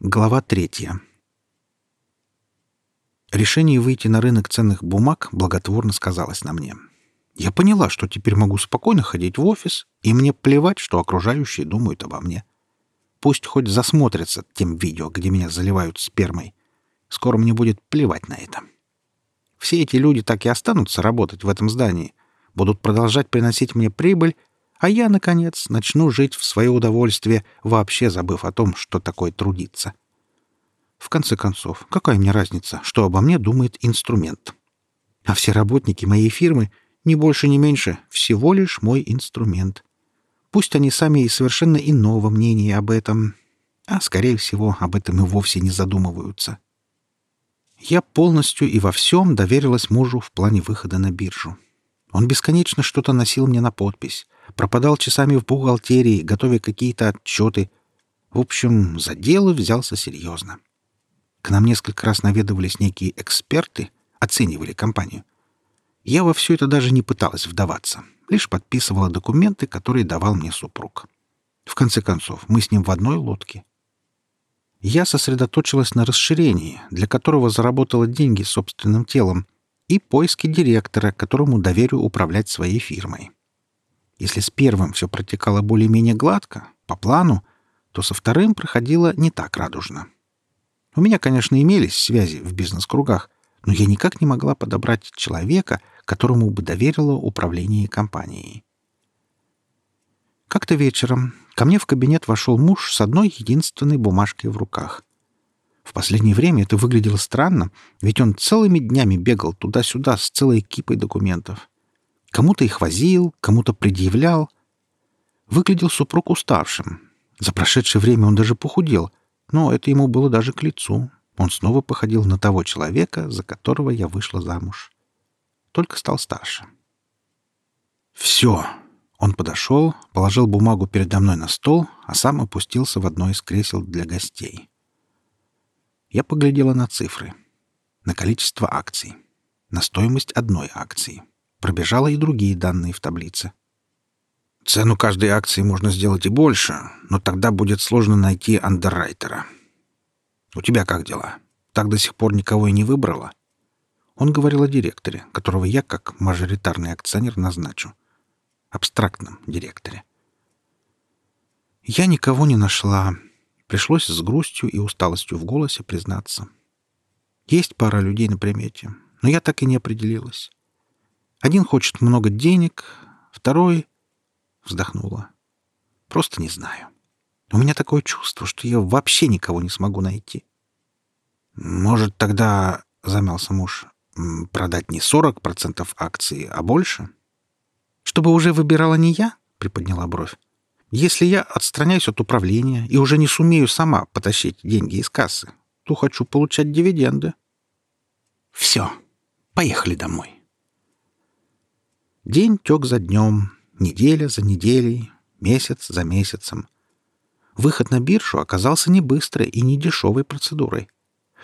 Глава третья. Решение выйти на рынок ценных бумаг благотворно сказалось на мне. Я поняла, что теперь могу спокойно ходить в офис, и мне плевать, что окружающие думают обо мне. Пусть хоть засмотрятся тем видео, где меня заливают спермой. Скоро мне будет плевать на это. Все эти люди так и останутся работать в этом здании, будут продолжать приносить мне прибыль, а я, наконец, начну жить в свое удовольствие, вообще забыв о том, что такое трудиться. В конце концов, какая мне разница, что обо мне думает инструмент? А все работники моей фирмы, ни больше, ни меньше, всего лишь мой инструмент. Пусть они сами и совершенно иного мнения об этом, а, скорее всего, об этом и вовсе не задумываются. Я полностью и во всем доверилась мужу в плане выхода на биржу. Он бесконечно что-то носил мне на подпись, пропадал часами в бухгалтерии, готовя какие-то отчеты. В общем, за дело взялся серьезно. К нам несколько раз наведывались некие эксперты, оценивали компанию. Я во все это даже не пыталась вдаваться, лишь подписывала документы, которые давал мне супруг. В конце концов, мы с ним в одной лодке. Я сосредоточилась на расширении, для которого заработала деньги собственным телом, и поиске директора, которому доверю управлять своей фирмой. Если с первым все протекало более-менее гладко, по плану, то со вторым проходило не так радужно. У меня, конечно, имелись связи в бизнес-кругах, но я никак не могла подобрать человека, которому бы доверила управление компанией. Как-то вечером ко мне в кабинет вошел муж с одной единственной бумажкой в руках. В последнее время это выглядело странно, ведь он целыми днями бегал туда-сюда с целой кипой документов. Кому-то их возил, кому-то предъявлял. Выглядел супруг уставшим. За прошедшее время он даже похудел, но это ему было даже к лицу. Он снова походил на того человека, за которого я вышла замуж. Только стал старше. «Все!» Он подошел, положил бумагу передо мной на стол, а сам опустился в одно из кресел для гостей. Я поглядела на цифры, на количество акций, на стоимость одной акции — Пробежала и другие данные в таблице. Цену каждой акции можно сделать и больше, но тогда будет сложно найти андеррайтера. У тебя как дела? Так до сих пор никого и не выбрала? Он говорил о директоре, которого я, как мажоритарный акционер, назначу. Абстрактном директоре. Я никого не нашла. Пришлось с грустью и усталостью в голосе признаться. Есть пара людей на примете, но я так и не определилась. Один хочет много денег, второй... Вздохнула. Просто не знаю. У меня такое чувство, что я вообще никого не смогу найти. Может, тогда, — замялся муж, — продать не 40% акций, а больше? Чтобы уже выбирала не я, — приподняла бровь. Если я отстраняюсь от управления и уже не сумею сама потащить деньги из кассы, то хочу получать дивиденды. Все, поехали домой. День тек за днем, неделя за неделей, месяц за месяцем. Выход на биржу оказался не быстрой и не дешевой процедурой.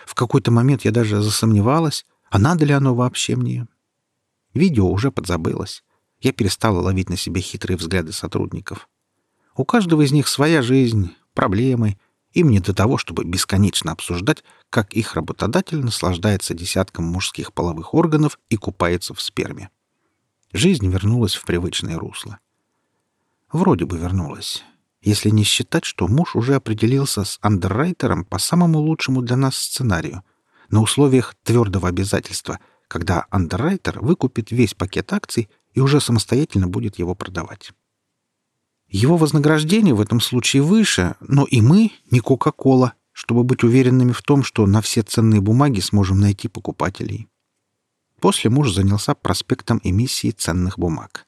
В какой-то момент я даже засомневалась, а надо ли оно вообще мне. Видео уже подзабылось. Я перестала ловить на себе хитрые взгляды сотрудников. У каждого из них своя жизнь, проблемы. Им не до того, чтобы бесконечно обсуждать, как их работодатель наслаждается десятком мужских половых органов и купается в сперме. Жизнь вернулась в привычное русло. Вроде бы вернулась. Если не считать, что муж уже определился с андеррайтером по самому лучшему для нас сценарию, на условиях твердого обязательства, когда андеррайтер выкупит весь пакет акций и уже самостоятельно будет его продавать. Его вознаграждение в этом случае выше, но и мы не Кока-Кола, чтобы быть уверенными в том, что на все ценные бумаги сможем найти покупателей. После муж занялся проспектом эмиссии ценных бумаг.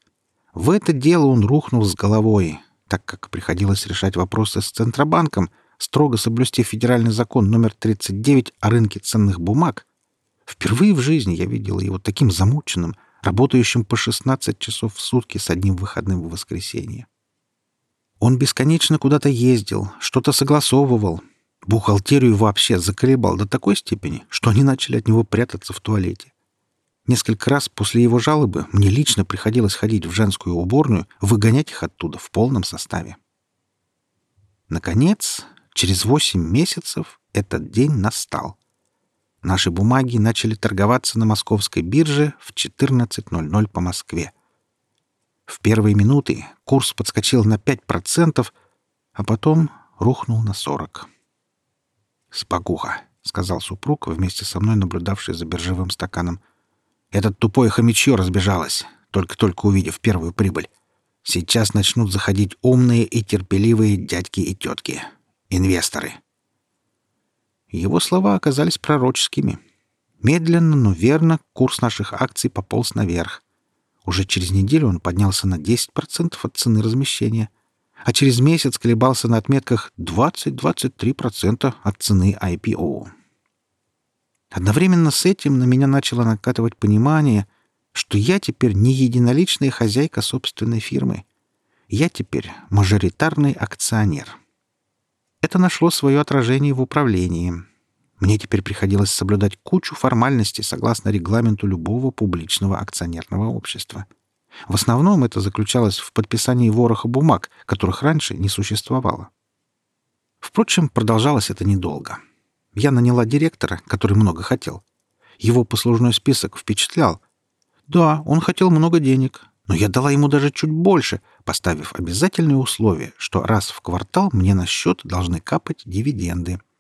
В это дело он рухнул с головой, так как приходилось решать вопросы с Центробанком, строго соблюсти федеральный закон номер 39 о рынке ценных бумаг. Впервые в жизни я видел его таким замученным, работающим по 16 часов в сутки с одним выходным в воскресенье. Он бесконечно куда-то ездил, что-то согласовывал. Бухгалтерию вообще заколебал до такой степени, что они начали от него прятаться в туалете. Несколько раз после его жалобы мне лично приходилось ходить в женскую уборную, выгонять их оттуда в полном составе. Наконец, Через восемь месяцев этот день настал. Наши бумаги начали торговаться на московской бирже в 14.00 по Москве. В первые минуты курс подскочил на 5%, а потом рухнул на 40%. «Спокуха», — сказал супруг, вместе со мной наблюдавший за биржевым стаканом. «Этот тупое хомячье разбежалось, только-только увидев первую прибыль. Сейчас начнут заходить умные и терпеливые дядьки и тетки. Инвесторы». Его слова оказались пророческими. Медленно, но верно курс наших акций пополз наверх. Уже через неделю он поднялся на 10% от цены размещения, а через месяц колебался на отметках 20-23% от цены IPO. Одновременно с этим на меня начало накатывать понимание, что я теперь не единоличная хозяйка собственной фирмы. Я теперь мажоритарный акционер. Это нашло свое отражение в управлении. Мне теперь приходилось соблюдать кучу формальностей согласно регламенту любого публичного акционерного общества. В основном это заключалось в подписании вороха бумаг, которых раньше не существовало. Впрочем, продолжалось это недолго. Я наняла директора, который много хотел. Его послужной список впечатлял. Да, он хотел много денег, но я дала ему даже чуть больше, поставив обязательное условие, что раз в квартал мне на счет должны капать дивиденды —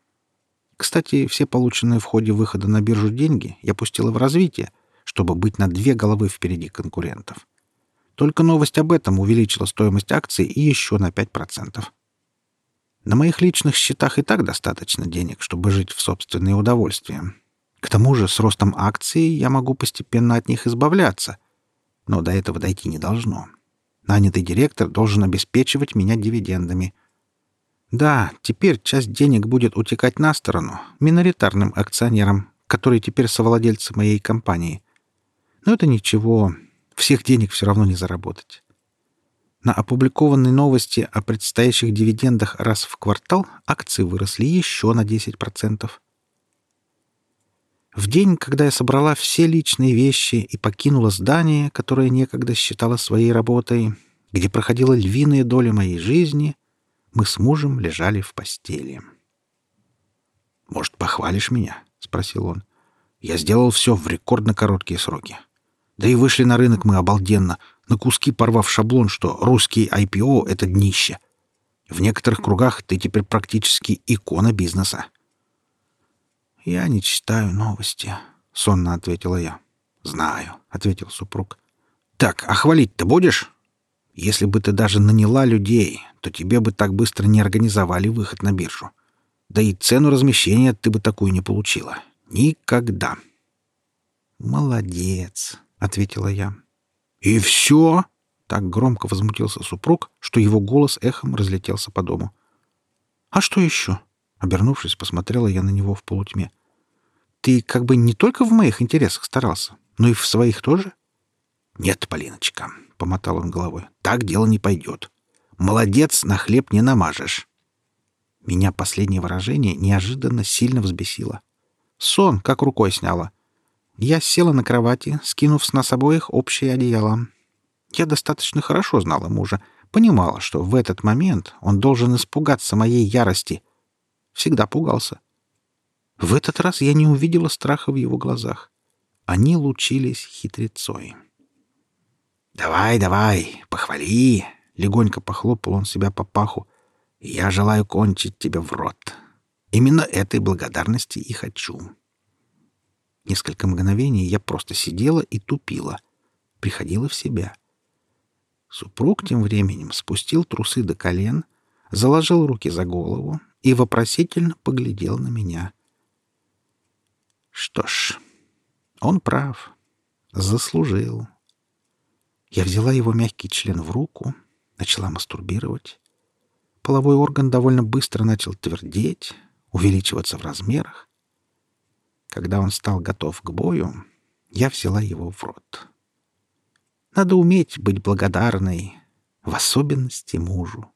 кстати, все полученные в ходе выхода на биржу деньги я пустила в развитие, чтобы быть на две головы впереди конкурентов. Только новость об этом увеличила стоимость акций и еще на 5%. На моих личных счетах и так достаточно денег, чтобы жить в собственное удовольствие. К тому же с ростом акций я могу постепенно от них избавляться. Но до этого дойти не должно. Нанятый директор должен обеспечивать меня дивидендами — да, теперь часть денег будет утекать на сторону, миноритарным акционерам, которые теперь совладельцы моей компании. Но это ничего, всех денег все равно не заработать. На опубликованной новости о предстоящих дивидендах раз в квартал акции выросли еще на 10%. В день, когда я собрала все личные вещи и покинула здание, которое некогда считала своей работой, где проходила львиная доля моей жизни — мы с мужем лежали в постели. «Может, похвалишь меня?» — спросил он. «Я сделал все в рекордно короткие сроки. Да и вышли на рынок мы обалденно, на куски порвав шаблон, что русский IPO — это днище. В некоторых кругах ты теперь практически икона бизнеса». «Я не читаю новости», — сонно ответила я. «Знаю», — ответил супруг. «Так, а хвалить-то будешь?» Если бы ты даже наняла людей, то тебе бы так быстро не организовали выход на биржу. Да и цену размещения ты бы такую не получила. Никогда. «Молодец», — ответила я. «И все?» — так громко возмутился супруг, что его голос эхом разлетелся по дому. «А что еще?» — обернувшись, посмотрела я на него в полутьме. «Ты как бы не только в моих интересах старался, но и в своих тоже?» «Нет, Полиночка, — помотал он головой. «Так дело не пойдет. Молодец, на хлеб не намажешь». Меня последнее выражение неожиданно сильно взбесило. Сон как рукой сняло. Я села на кровати, скинув с нас обоих общее одеяло. Я достаточно хорошо знала мужа, понимала, что в этот момент он должен испугаться моей ярости. Всегда пугался. В этот раз я не увидела страха в его глазах. Они лучились хитрецой. «Давай, давай, похвали!» — легонько похлопал он себя по паху. «Я желаю кончить тебе в рот. Именно этой благодарности и хочу». Несколько мгновений я просто сидела и тупила, приходила в себя. Супруг тем временем спустил трусы до колен, заложил руки за голову и вопросительно поглядел на меня. Что ж, он прав. Заслужил. Я взяла его мягкий член в руку, начала мастурбировать. Половой орган довольно быстро начал твердеть, увеличиваться в размерах. Когда он стал готов к бою, я взяла его в рот. Надо уметь быть благодарной, в особенности мужу.